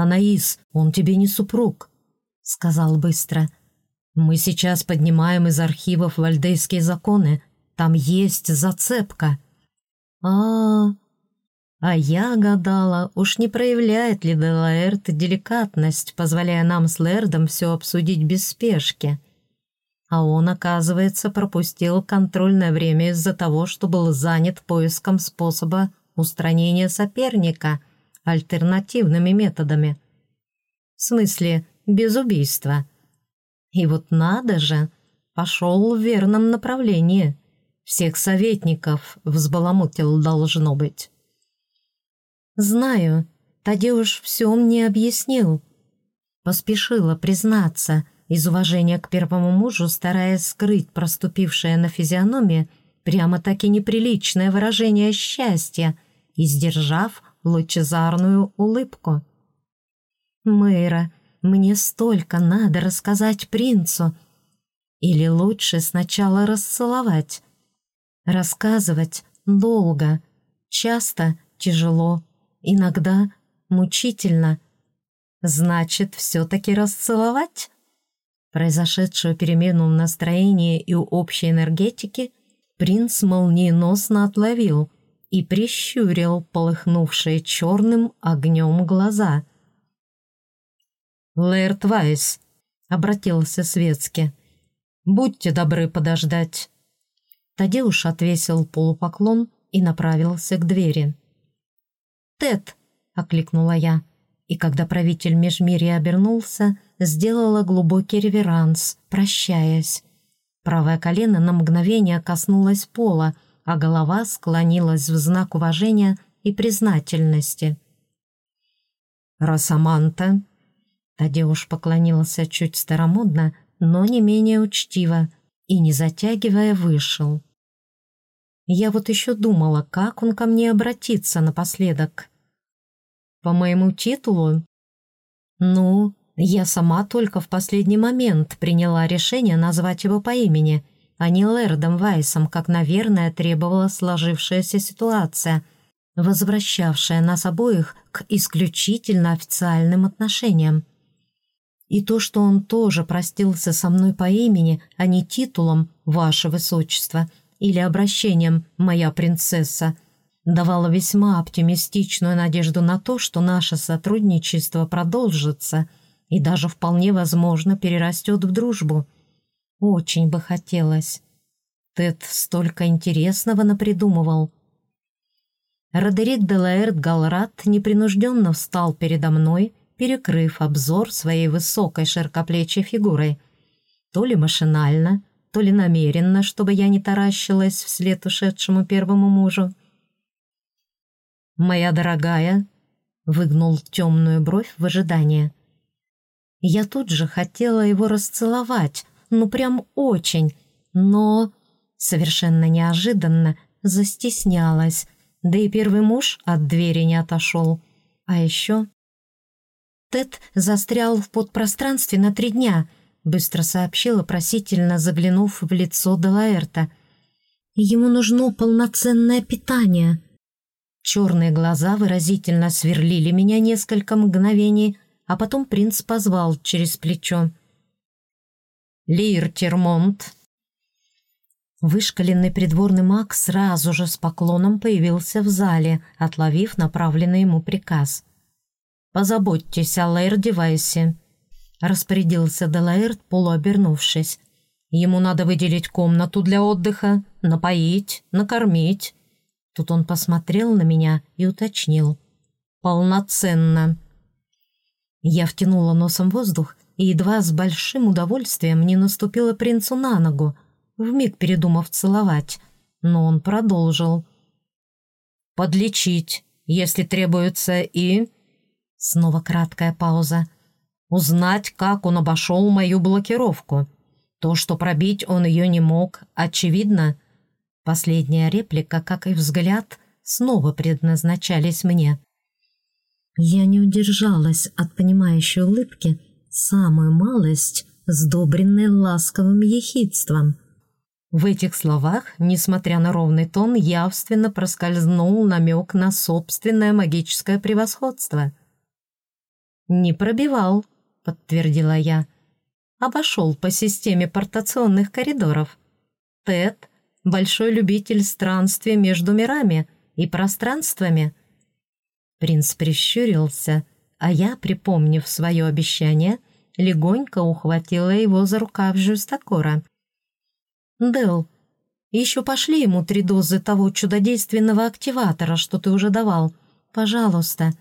«Анаис, он тебе не супруг», — сказал быстро. «Мы сейчас поднимаем из архивов вальдейские законы. Там есть зацепка». А, -а, а А я гадала, уж не проявляет ли Делаэрт деликатность, позволяя нам с Лэрдом все обсудить без спешки. А он, оказывается, пропустил контрольное время из-за того, что был занят поиском способа устранения соперника альтернативными методами. В смысле, без убийства. И вот надо же, пошел в верном направлении. Всех советников взбаламутил должно быть. «Знаю, Тадеуш все мне объяснил». Поспешила признаться, из уважения к первому мужу, стараясь скрыть проступившее на физиономии прямо-таки неприличное выражение счастья и сдержав лучезарную улыбку. «Мэйра, мне столько надо рассказать принцу. Или лучше сначала расцеловать. Рассказывать долго, часто тяжело, иногда мучительно. Значит, все-таки расцеловать?» Произошедшую перемену в настроении и общей энергетики принц молниеносно отловил и прищурил полыхнувшие черным огнем глаза. «Лэрд Вайс», — обратился Светски, — «будьте добры подождать». Тадеуш отвесил полупоклон и направился к двери. «Тед!» — окликнула я, и когда правитель Межмирья обернулся, сделала глубокий реверанс, прощаясь. Правое колено на мгновение коснулось пола, а голова склонилась в знак уважения и признательности. «Росаманта!» Тадеуш поклонился чуть старомодно, но не менее учтиво, и, не затягивая, вышел. Я вот еще думала, как он ко мне обратится напоследок. По моему титулу? Ну, я сама только в последний момент приняла решение назвать его по имени, а не Лэрдом Вайсом, как, наверное, требовала сложившаяся ситуация, возвращавшая нас обоих к исключительно официальным отношениям. И то, что он тоже простился со мной по имени, а не титулом «Ваше Высочество» или обращением «Моя принцесса», давала весьма оптимистичную надежду на то, что наше сотрудничество продолжится и даже вполне возможно перерастет в дружбу. Очень бы хотелось. Тед столько интересного напридумывал. Родерик Делаэрт Галрат непринужденно встал передо мной, перекрыв обзор своей высокой широкоплечей фигурой. То ли машинально, то ли намеренно, чтобы я не таращилась вслед ушедшему первому мужу. «Моя дорогая», — выгнул темную бровь в ожидании. Я тут же хотела его расцеловать, ну прям очень, но совершенно неожиданно застеснялась, да и первый муж от двери не отошел. А еще... Тед застрял в подпространстве на три дня, быстро сообщила, просительно заглянув в лицо Делаэрта. Ему нужно полноценное питание. Черные глаза выразительно сверлили меня несколько мгновений, а потом принц позвал через плечо. «Лир Термонт!» Вышкаленный придворный маг сразу же с поклоном появился в зале, отловив направленный ему приказ. «Позаботьтесь о Лаэр-девайсе», — распорядился Делаэрт, полуобернувшись. «Ему надо выделить комнату для отдыха, напоить, накормить, Тут он посмотрел на меня и уточнил. «Полноценно». Я втянула носом воздух и едва с большим удовольствием не наступила принцу на ногу, вмиг передумав целовать, но он продолжил. «Подлечить, если требуется, и...» Снова краткая пауза. «Узнать, как он обошел мою блокировку. То, что пробить он ее не мог, очевидно». Последняя реплика, как и взгляд, снова предназначались мне. Я не удержалась от понимающей улыбки, самую малость, сдобренной ласковым ехидством. В этих словах, несмотря на ровный тон, явственно проскользнул намек на собственное магическое превосходство. «Не пробивал», — подтвердила я. «Обошел по системе портационных коридоров. Тед — большой любитель странствий между мирами и пространствами». Принц прищурился, а я, припомнив свое обещание, легонько ухватила его за рукав Жюстакора. «Дел, еще пошли ему три дозы того чудодейственного активатора, что ты уже давал. Пожалуйста.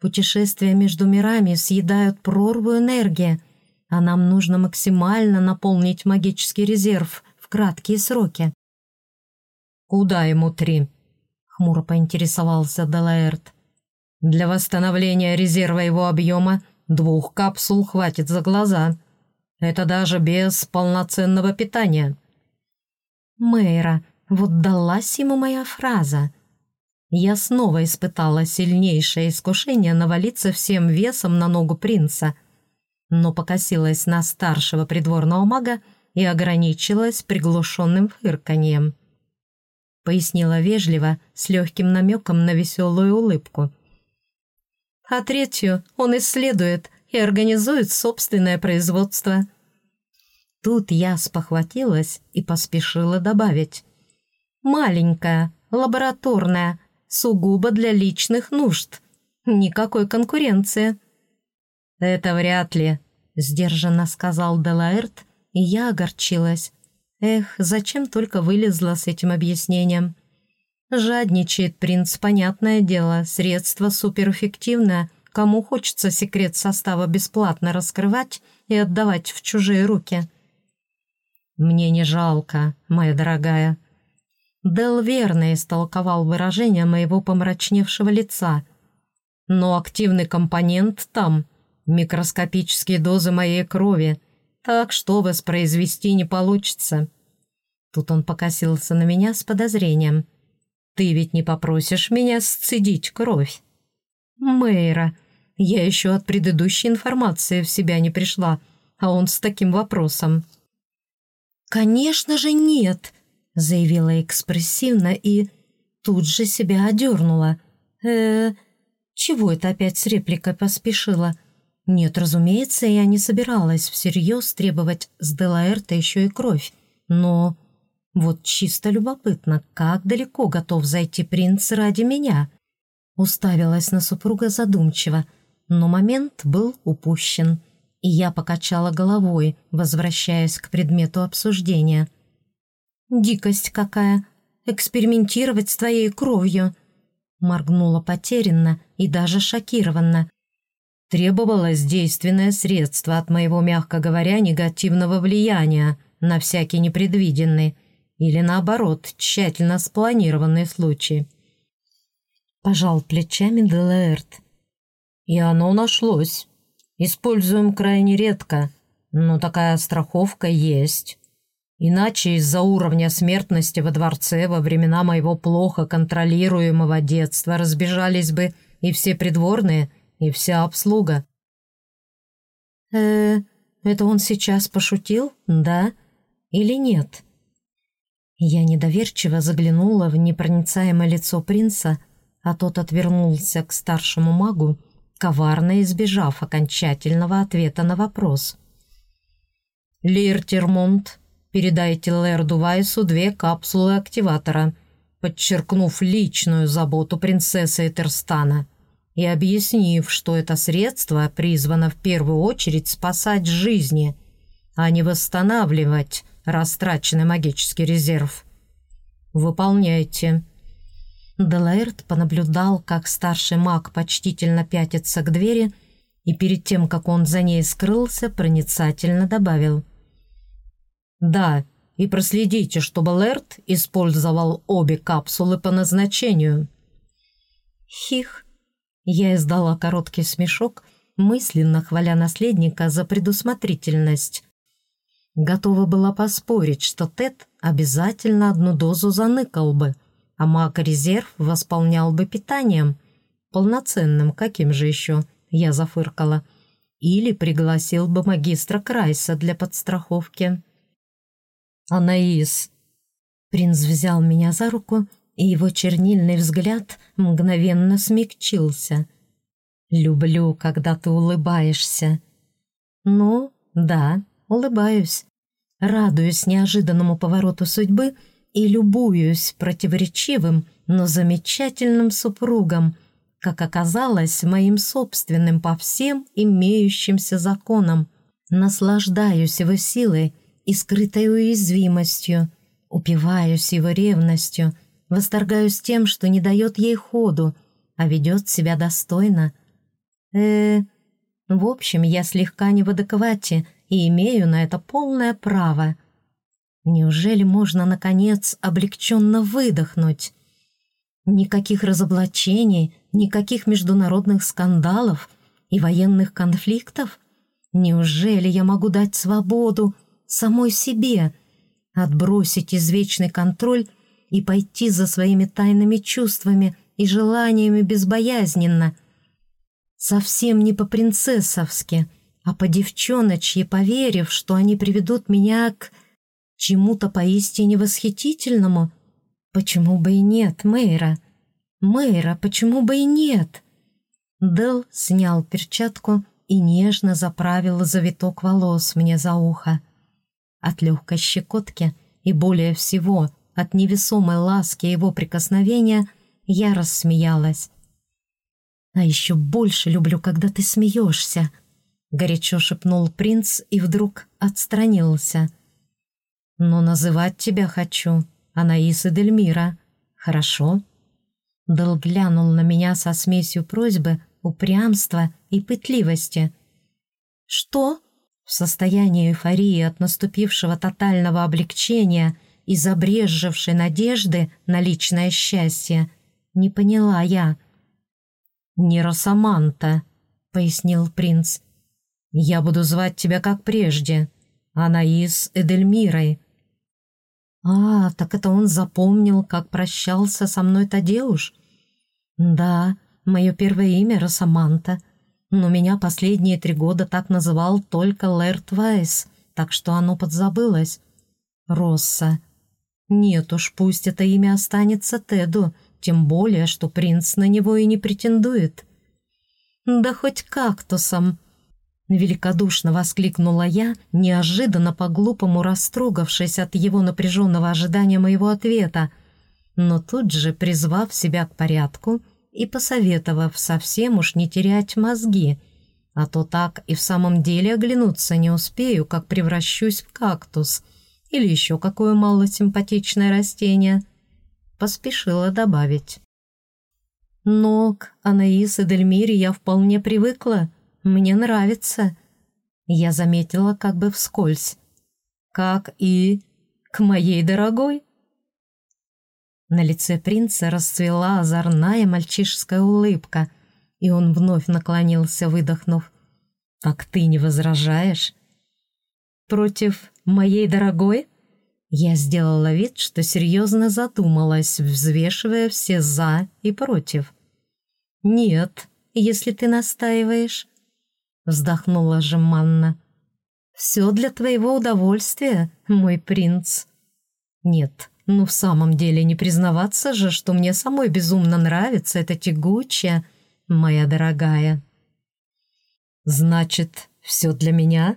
Путешествия между мирами съедают прорву энергии, а нам нужно максимально наполнить магический резерв в краткие сроки». «Куда ему три?» — хмуро поинтересовался Делаэрт. «Для восстановления резерва его объема двух капсул хватит за глаза. Это даже без полноценного питания». Мэйра, вот далась ему моя фраза. Я снова испытала сильнейшее искушение навалиться всем весом на ногу принца, но покосилась на старшего придворного мага и ограничилась приглушенным фырканьем. Пояснила вежливо, с легким намеком на веселую улыбку. А третью он исследует и организует собственное производство. Тут я спохватилась и поспешила добавить. «Маленькая, лабораторная, сугубо для личных нужд. Никакой конкуренции». «Это вряд ли», — сдержанно сказал Делаэрт, и я огорчилась. Эх, зачем только вылезла с этим объяснением? Жадничает принц, понятное дело, средство суперэффективное, кому хочется секрет состава бесплатно раскрывать и отдавать в чужие руки. «Мне не жалко, моя дорогая». Дел верно истолковал выражение моего помрачневшего лица. «Но активный компонент там, микроскопические дозы моей крови, так что воспроизвести не получится». Тут он покосился на меня с подозрением. «Ты ведь не попросишь меня сцедить кровь?» «Мэйра, я еще от предыдущей информации в себя не пришла, а он с таким вопросом». «Конечно же нет!» — заявила экспрессивно и тут же себя одернула. э чего это опять с репликой поспешила?» Нет, разумеется, я не собиралась всерьез требовать с Делаэрта еще и кровь, но вот чисто любопытно, как далеко готов зайти принц ради меня. Уставилась на супруга задумчиво, но момент был упущен и я покачала головой, возвращаясь к предмету обсуждения. «Дикость какая! Экспериментировать с твоей кровью!» Моргнула потерянно и даже шокированно. Требовалось действенное средство от моего, мягко говоря, негативного влияния на всякий непредвиденный или, наоборот, тщательно спланированный случай. Пожал плечами Делаэрт. И оно нашлось. Используем крайне редко, но такая страховка есть. Иначе из-за уровня смертности во дворце во времена моего плохо контролируемого детства разбежались бы и все придворные, и вся обслуга. э это он сейчас пошутил, да? Или нет?» Я недоверчиво заглянула в непроницаемое лицо принца, а тот отвернулся к старшему магу, коварно избежав окончательного ответа на вопрос. «Лир Термонт, передайте Лерду Вайсу две капсулы активатора», подчеркнув личную заботу принцессы Этерстана и объяснив, что это средство призвано в первую очередь спасать жизни, а не восстанавливать растраченный магический резерв. «Выполняйте», Делаэрт понаблюдал, как старший маг почтительно пятится к двери, и перед тем, как он за ней скрылся, проницательно добавил. «Да, и проследите, чтобы Лэрт использовал обе капсулы по назначению». «Хих!» Я издала короткий смешок, мысленно хваля наследника за предусмотрительность. Готова была поспорить, что Тед обязательно одну дозу заныкал бы — а маг-резерв восполнял бы питанием. Полноценным, каким же еще, я зафыркала. Или пригласил бы магистра Крайса для подстраховки. «Анаис!» Принц взял меня за руку, и его чернильный взгляд мгновенно смягчился. Люблю, когда ты улыбаешься. Ну, да, улыбаюсь. Радуюсь неожиданному повороту судьбы и любуюсь противоречивым, но замечательным супругом, как оказалось, моим собственным по всем имеющимся законам. Наслаждаюсь его силой и скрытой уязвимостью, упиваюсь его ревностью, восторгаюсь тем, что не дает ей ходу, а ведет себя достойно. э В общем, я слегка не в адеквате и имею на это полное право. Неужели можно, наконец, облегченно выдохнуть? Никаких разоблачений, никаких международных скандалов и военных конфликтов? Неужели я могу дать свободу самой себе, отбросить извечный контроль и пойти за своими тайными чувствами и желаниями безбоязненно? Совсем не по-принцессовски, а по-девчоночьи, поверив, что они приведут меня к чему-то поистине восхитительному — Почему бы и нет, Мэйра? Мэйра, почему бы и нет? Дэл снял перчатку и нежно заправил завиток волос мне за ухо. От легкой щекотки и более всего от невесомой ласки его прикосновения я рассмеялась. «А еще больше люблю, когда ты смеешься», — горячо шепнул принц и вдруг отстранился. «Но называть тебя хочу», Анаис и Дельмира. Хорошо?» Дел глянул на меня со смесью просьбы, упрямства и пытливости. «Что?» В состоянии эйфории от наступившего тотального облегчения и забрежевшей надежды на личное счастье, не поняла я. «Не Росаманта», — пояснил принц. «Я буду звать тебя как прежде, Анаис Эдельмирой, «А, так это он запомнил, как прощался со мной Тадеуш?» «Да, мое первое имя Росаманта, но меня последние три года так называл только Лэрт Вайс, так что оно подзабылось. Росса. Нет уж, пусть это имя останется Теду, тем более, что принц на него и не претендует». «Да хоть кактусом», Великодушно воскликнула я, неожиданно по-глупому растрогавшись от его напряженного ожидания моего ответа, но тут же призвав себя к порядку и посоветовав совсем уж не терять мозги, а то так и в самом деле оглянуться не успею, как превращусь в кактус или еще какое малосимпатичное растение. Поспешила добавить. Но к Анаис и Дельмире я вполне привыкла, мне нравится». Я заметила как бы вскользь. «Как и к моей дорогой?» На лице принца расцвела озорная мальчишеская улыбка, и он вновь наклонился, выдохнув. «Так ты не возражаешь?» «Против моей дорогой?» Я сделала вид, что серьезно задумалась, взвешивая все «за» и «против». «Нет, если ты настаиваешь» вздохнула жеманно. «Все для твоего удовольствия, мой принц». «Нет, ну в самом деле не признаваться же, что мне самой безумно нравится эта тягучая, моя дорогая». «Значит, все для меня?»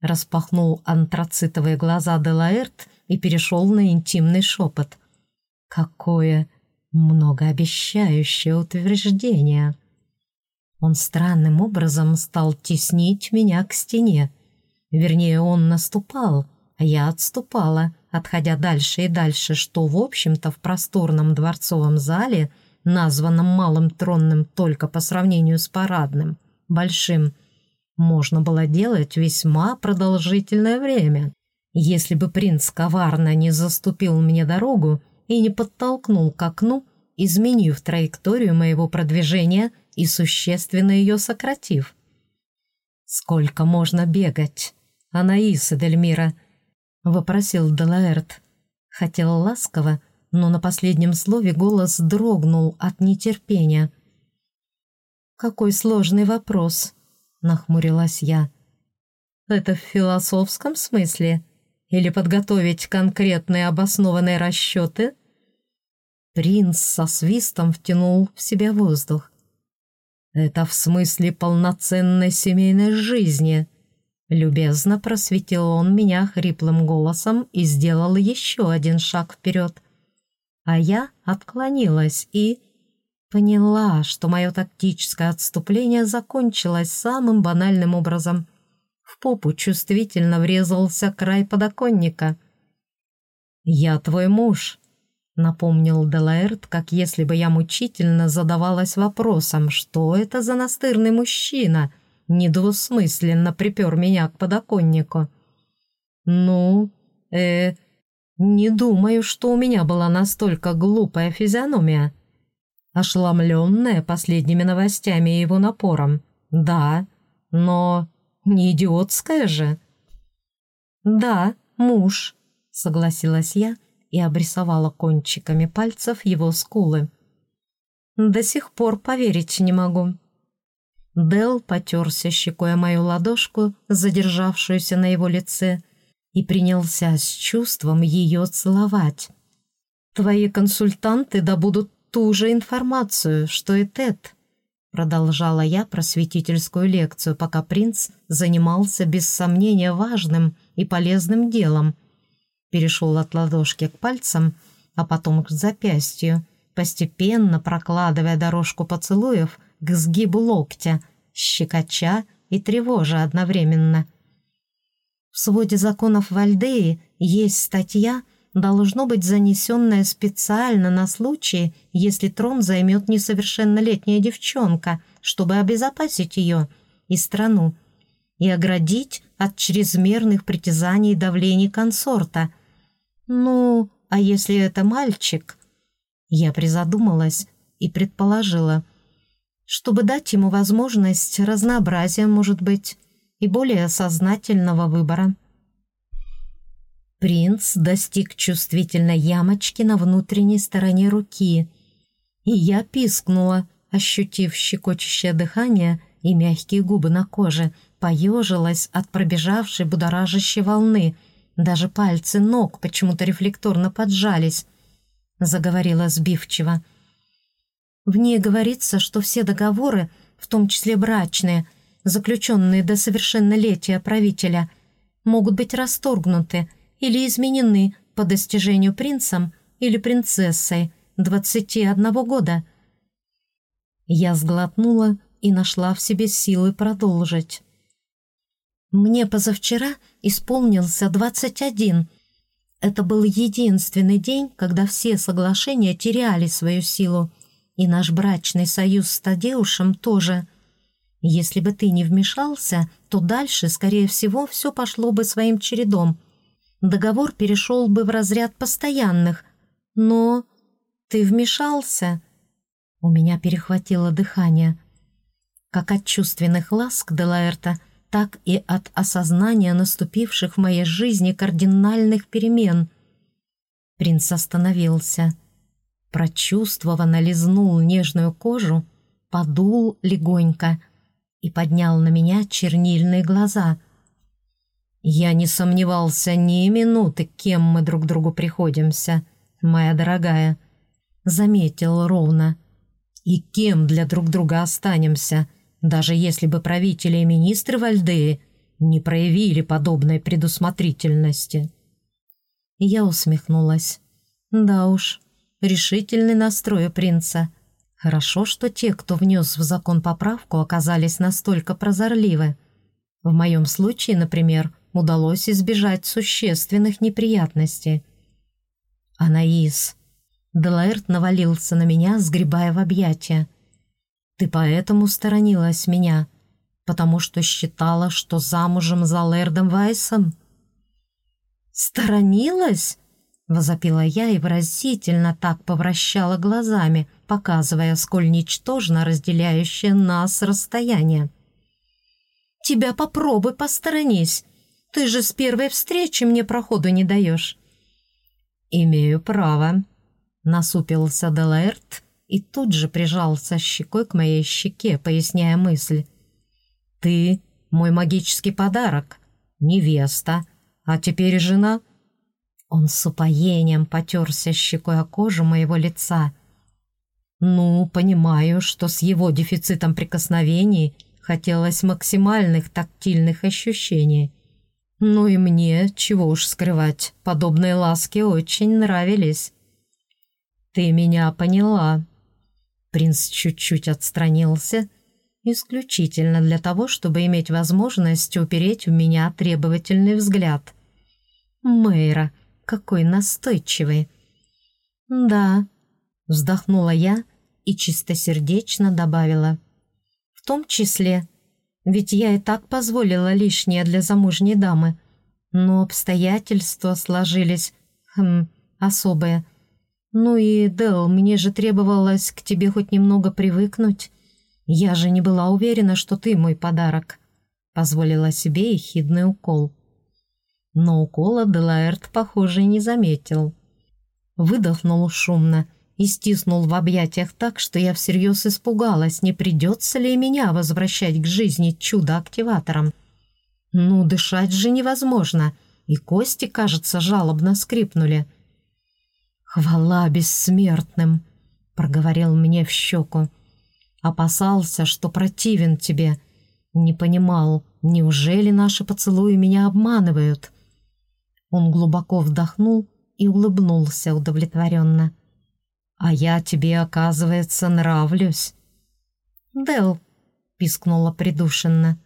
распахнул антрацитовые глаза Делаэрт и перешел на интимный шепот. «Какое многообещающее утверждение!» Он странным образом стал теснить меня к стене. Вернее, он наступал, а я отступала, отходя дальше и дальше, что, в общем-то, в просторном дворцовом зале, названном малым тронным только по сравнению с парадным, большим, можно было делать весьма продолжительное время. Если бы принц коварно не заступил мне дорогу и не подтолкнул к окну, изменив траекторию моего продвижения и существенно ее сократив. «Сколько можно бегать, Анаиса Дельмира?» — вопросил Делаэрт. Хотел ласково, но на последнем слове голос дрогнул от нетерпения. «Какой сложный вопрос!» — нахмурилась я. «Это в философском смысле? Или подготовить конкретные обоснованные расчеты?» Принц со свистом втянул в себя воздух. Это в смысле полноценной семейной жизни. Любезно просветил он меня хриплым голосом и сделал еще один шаг вперед. А я отклонилась и поняла, что мое тактическое отступление закончилось самым банальным образом. В попу чувствительно врезался край подоконника. «Я твой муж», — напомнил Делаэрт, как если бы я мучительно задавалась вопросом, что это за настырный мужчина, недвусмысленно припер меня к подоконнику. «Ну, э, не думаю, что у меня была настолько глупая физиономия» ошеломленная последними новостями и его напором. Да, но не идиотская же. Да, муж, согласилась я и обрисовала кончиками пальцев его скулы. До сих пор поверить не могу. Дел потерся щекой мою ладошку, задержавшуюся на его лице, и принялся с чувством ее целовать. «Твои консультанты добудут ту же информацию, что и Тед. Продолжала я просветительскую лекцию, пока принц занимался без сомнения важным и полезным делом. Перешел от ладошки к пальцам, а потом к запястью, постепенно прокладывая дорожку поцелуев к сгибу локтя, щекоча и тревожа одновременно. В своде законов Вальдеи есть статья — должно быть занесенное специально на случай, если трон займет несовершеннолетняя девчонка, чтобы обезопасить ее и страну, и оградить от чрезмерных притязаний и давлений консорта. Ну, а если это мальчик? Я призадумалась и предположила, чтобы дать ему возможность разнообразия, может быть, и более сознательного выбора. Принц достиг чувствительной ямочки на внутренней стороне руки, и я пискнула, ощутив щекочущее дыхание и мягкие губы на коже, поежилась от пробежавшей будоражащей волны. Даже пальцы ног почему-то рефлекторно поджались. Заговорила сбивчиво. В ней говорится, что все договоры, в том числе брачные, заключенные до совершеннолетия правителя, могут быть расторгнуты, или изменены по достижению принцем или принцессой 21 года. Я сглотнула и нашла в себе силы продолжить. Мне позавчера исполнился 21. Это был единственный день, когда все соглашения теряли свою силу, и наш брачный союз с Тадеушем тоже. Если бы ты не вмешался, то дальше, скорее всего, все пошло бы своим чередом — договор перешел бы в разряд постоянных. Но ты вмешался. У меня перехватило дыхание. Как от чувственных ласк Делаэрта, так и от осознания наступивших в моей жизни кардинальных перемен. Принц остановился. Прочувствованно лизнул нежную кожу, подул легонько и поднял на меня чернильные глаза — я не сомневался ни минуты, кем мы друг другу приходимся, моя дорогая. Заметил ровно. И кем для друг друга останемся, даже если бы правители и министры Вальдеи не проявили подобной предусмотрительности. Я усмехнулась. Да уж, решительный настрой у принца. Хорошо, что те, кто внес в закон поправку, оказались настолько прозорливы. В моем случае, например, удалось избежать существенных неприятностей. «Анаис!» Делаэрт навалился на меня, сгребая в объятия. «Ты поэтому сторонилась меня, потому что считала, что замужем за Лэрдом Вайсом?» «Сторонилась?» — возопила я и выразительно так повращала глазами, показывая, сколь ничтожно разделяющее нас расстояние. «Тебя попробуй посторонись, ты же с первой встречи мне проходу не даешь». «Имею право», — насупился Делаэрт и тут же прижался щекой к моей щеке, поясняя мысль. «Ты — мой магический подарок, невеста, а теперь жена». Он с упоением потерся щекой о кожу моего лица. Ну, понимаю, что с его дефицитом прикосновений хотелось максимальных тактильных ощущений. Ну и мне, чего уж скрывать, подобные ласки очень нравились. Ты меня поняла. Принц чуть-чуть отстранился, исключительно для того, чтобы иметь возможность упереть в меня требовательный взгляд. Мэйра, какой настойчивый. Да, вздохнула я и чистосердечно добавила. В том числе ведь я и так позволила лишнее для замужней дамы. Но обстоятельства сложились, хм, особые. Ну и, Дэл, мне же требовалось к тебе хоть немного привыкнуть. Я же не была уверена, что ты мой подарок. Позволила себе ехидный укол. Но укола Делаэрт, похоже, не заметил. Выдохнул шумно и стиснул в объятиях так, что я всерьез испугалась, не придется ли меня возвращать к жизни чудо-активатором. Ну, дышать же невозможно, и кости, кажется, жалобно скрипнули. «Хвала бессмертным!» — проговорил мне в щеку. «Опасался, что противен тебе. Не понимал, неужели наши поцелуи меня обманывают?» Он глубоко вдохнул и улыбнулся удовлетворенно. «А я тебе, оказывается, нравлюсь». «Дел», — пискнула придушенно.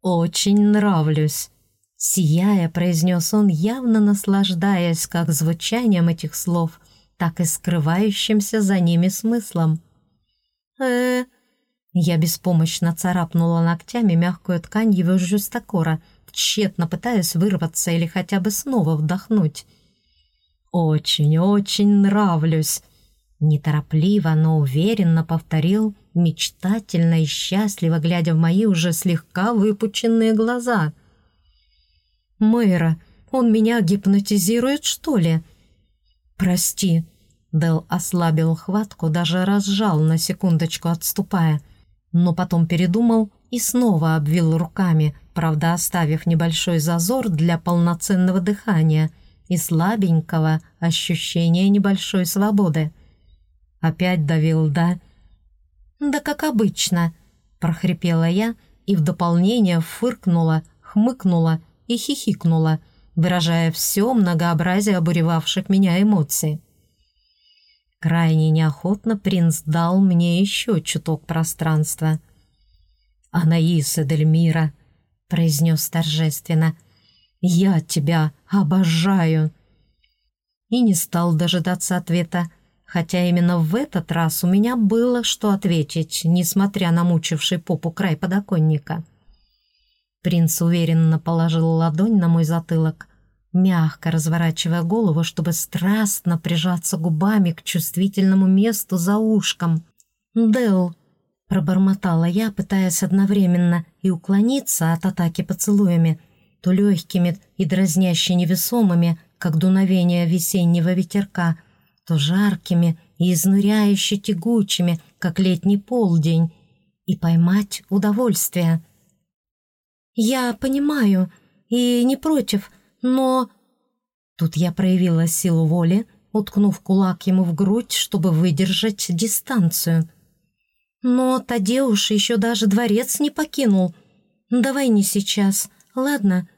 «Очень нравлюсь», — сияя, произнес он, явно наслаждаясь как звучанием этих слов, так и скрывающимся за ними смыслом. э Я беспомощно царапнула ногтями мягкую ткань его жюстакора, тщетно пытаясь вырваться или хотя бы снова вдохнуть. «Очень-очень нравлюсь», Неторопливо, но уверенно повторил, мечтательно и счастливо, глядя в мои уже слегка выпученные глаза. «Мэйра, он меня гипнотизирует, что ли?» «Прости», — Дел ослабил хватку, даже разжал на секундочку, отступая, но потом передумал и снова обвил руками, правда, оставив небольшой зазор для полноценного дыхания и слабенького ощущения небольшой свободы. Опять давил, да? Да как обычно, прохрипела я и в дополнение фыркнула, хмыкнула и хихикнула, выражая все многообразие обуревавших меня эмоций. Крайне неохотно принц дал мне еще чуток пространства. «Анаис Эдельмира», — произнес торжественно, — «я тебя обожаю». И не стал дожидаться ответа, хотя именно в этот раз у меня было что ответить, несмотря на мучивший попу край подоконника. Принц уверенно положил ладонь на мой затылок, мягко разворачивая голову, чтобы страстно прижаться губами к чувствительному месту за ушком. «Дэл», — пробормотала я, пытаясь одновременно и уклониться от атаки поцелуями, то легкими и дразняще невесомыми, как дуновение весеннего ветерка — то жаркими и изнуряюще тягучими, как летний полдень, и поймать удовольствие. «Я понимаю и не против, но...» Тут я проявила силу воли, уткнув кулак ему в грудь, чтобы выдержать дистанцию. «Но Тадеуш еще даже дворец не покинул. Давай не сейчас, ладно?»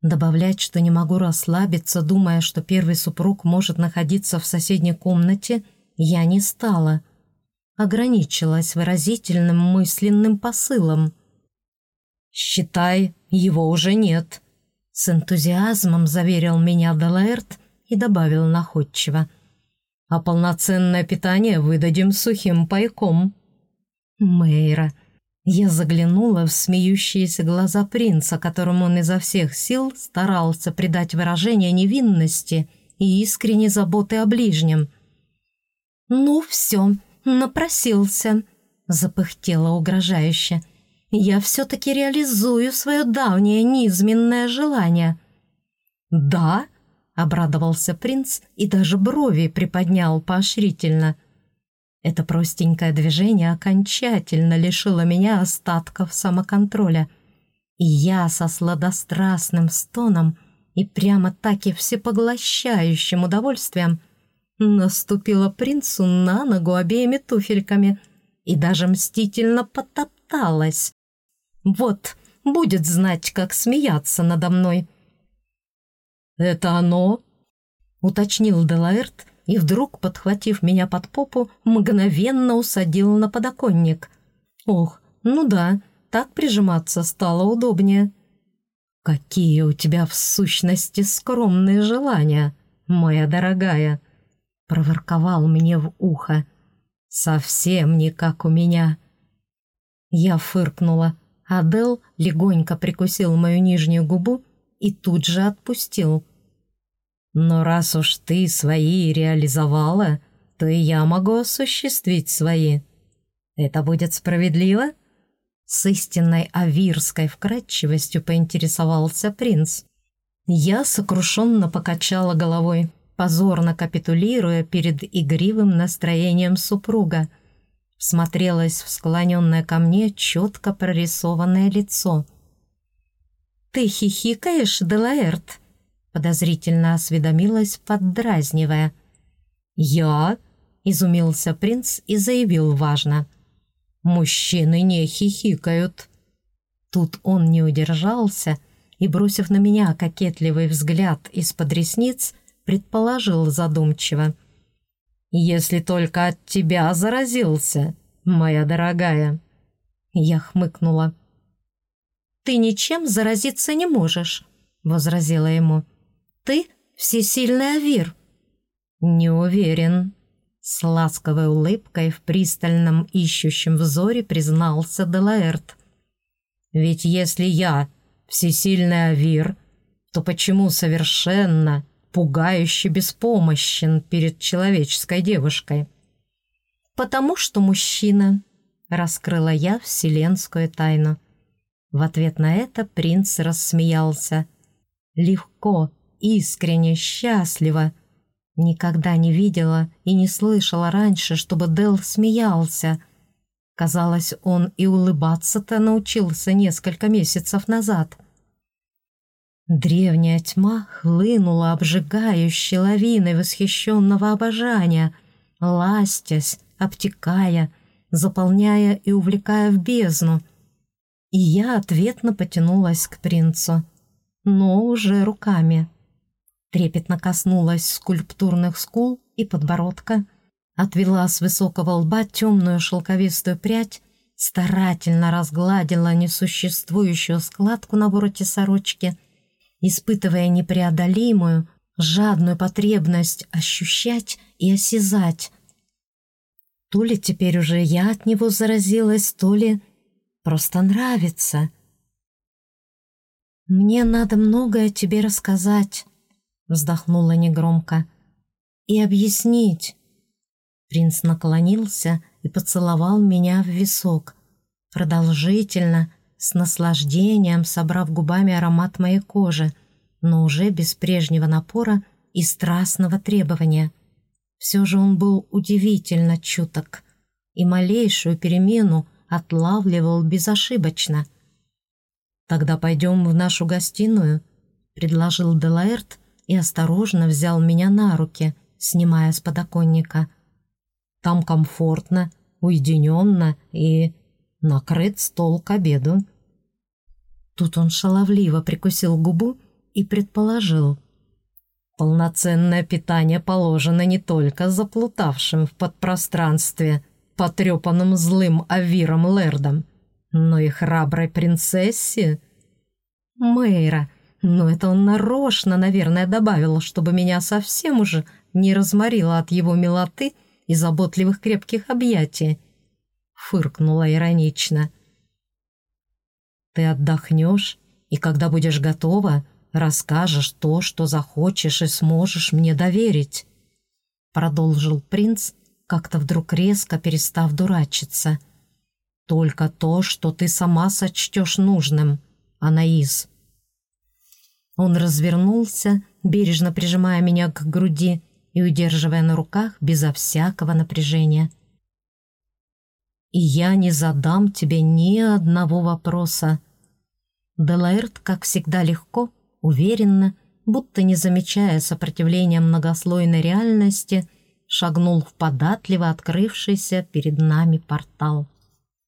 Добавлять, что не могу расслабиться, думая, что первый супруг может находиться в соседней комнате, я не стала. Ограничилась выразительным мысленным посылом. «Считай, его уже нет», — с энтузиазмом заверил меня Делаэрт и добавил находчиво. «А полноценное питание выдадим сухим пайком». «Мэйра, я заглянула в смеющиеся глаза принца, которому он изо всех сил старался придать выражение невинности и искренней заботы о ближнем. «Ну все, напросился», — запыхтела угрожающе. «Я все-таки реализую свое давнее низменное желание». «Да?» — обрадовался принц и даже брови приподнял поощрительно — это простенькое движение окончательно лишило меня остатков самоконтроля, и я со сладострастным стоном и прямо таки всепоглощающим удовольствием Наступила принцу на ногу обеими туфельками и даже мстительно потопталась. Вот, будет знать, как смеяться надо мной. «Это оно?» — уточнил Делаэрт, и вдруг, подхватив меня под попу, мгновенно усадил на подоконник. «Ох, ну да, так прижиматься стало удобнее». «Какие у тебя в сущности скромные желания, моя дорогая!» — проворковал мне в ухо. «Совсем не как у меня». Я фыркнула. Адел легонько прикусил мою нижнюю губу и тут же отпустил. «Но раз уж ты свои реализовала, то и я могу осуществить свои. Это будет справедливо?» С истинной авирской вкрадчивостью поинтересовался принц. Я сокрушенно покачала головой, позорно капитулируя перед игривым настроением супруга. Смотрелась в склоненное ко мне четко прорисованное лицо. «Ты хихикаешь, Делаэрт?» подозрительно осведомилась, поддразнивая. «Я?» — изумился принц и заявил важно — Мужчины не хихикают. Тут он не удержался и, бросив на меня кокетливый взгляд из-под ресниц, предположил задумчиво. «Если только от тебя заразился, моя дорогая». Я хмыкнула. «Ты ничем заразиться не можешь», — возразила ему. «Ты всесильный Авир». «Не уверен», с ласковой улыбкой в пристальном ищущем взоре признался Делаэрт. «Ведь если я всесильный Авир, то почему совершенно, пугающе беспомощен перед человеческой девушкой?» «Потому что мужчина», — раскрыла я вселенскую тайну. В ответ на это принц рассмеялся. Легко, искренне, счастливо — Никогда не видела и не слышала раньше, чтобы Дел смеялся. Казалось, он и улыбаться-то научился несколько месяцев назад. Древняя тьма хлынула обжигающей лавиной восхищенного обожания, ластясь, обтекая, заполняя и увлекая в бездну. И я ответно потянулась к принцу, но уже руками трепетно коснулась скульптурных скул и подбородка, отвела с высокого лба темную шелковистую прядь, старательно разгладила несуществующую складку на вороте сорочки, испытывая непреодолимую, жадную потребность ощущать и осязать. То ли теперь уже я от него заразилась, то ли просто нравится. «Мне надо многое тебе рассказать», вздохнула негромко. «И объяснить». Принц наклонился и поцеловал меня в висок. Продолжительно, с наслаждением, собрав губами аромат моей кожи, но уже без прежнего напора и страстного требования. Все же он был удивительно чуток и малейшую перемену отлавливал безошибочно. «Тогда пойдем в нашу гостиную», — предложил Делаэрт, и осторожно взял меня на руки, снимая с подоконника. Там комфортно, уединенно и накрыт стол к обеду. Тут он шаловливо прикусил губу и предположил. Полноценное питание положено не только заплутавшим в подпространстве, потрепанным злым авиром Лердом, но и храброй принцессе. Мэйра, но это он нарочно, наверное, добавил, чтобы меня совсем уже не разморило от его милоты и заботливых крепких объятий. Фыркнула иронично. «Ты отдохнешь, и когда будешь готова, расскажешь то, что захочешь и сможешь мне доверить», продолжил принц, как-то вдруг резко перестав дурачиться. «Только то, что ты сама сочтешь нужным, Анаис». Он развернулся, бережно прижимая меня к груди и удерживая на руках безо всякого напряжения. «И я не задам тебе ни одного вопроса». Делаэрт, как всегда, легко, уверенно, будто не замечая сопротивления многослойной реальности, шагнул в податливо открывшийся перед нами портал.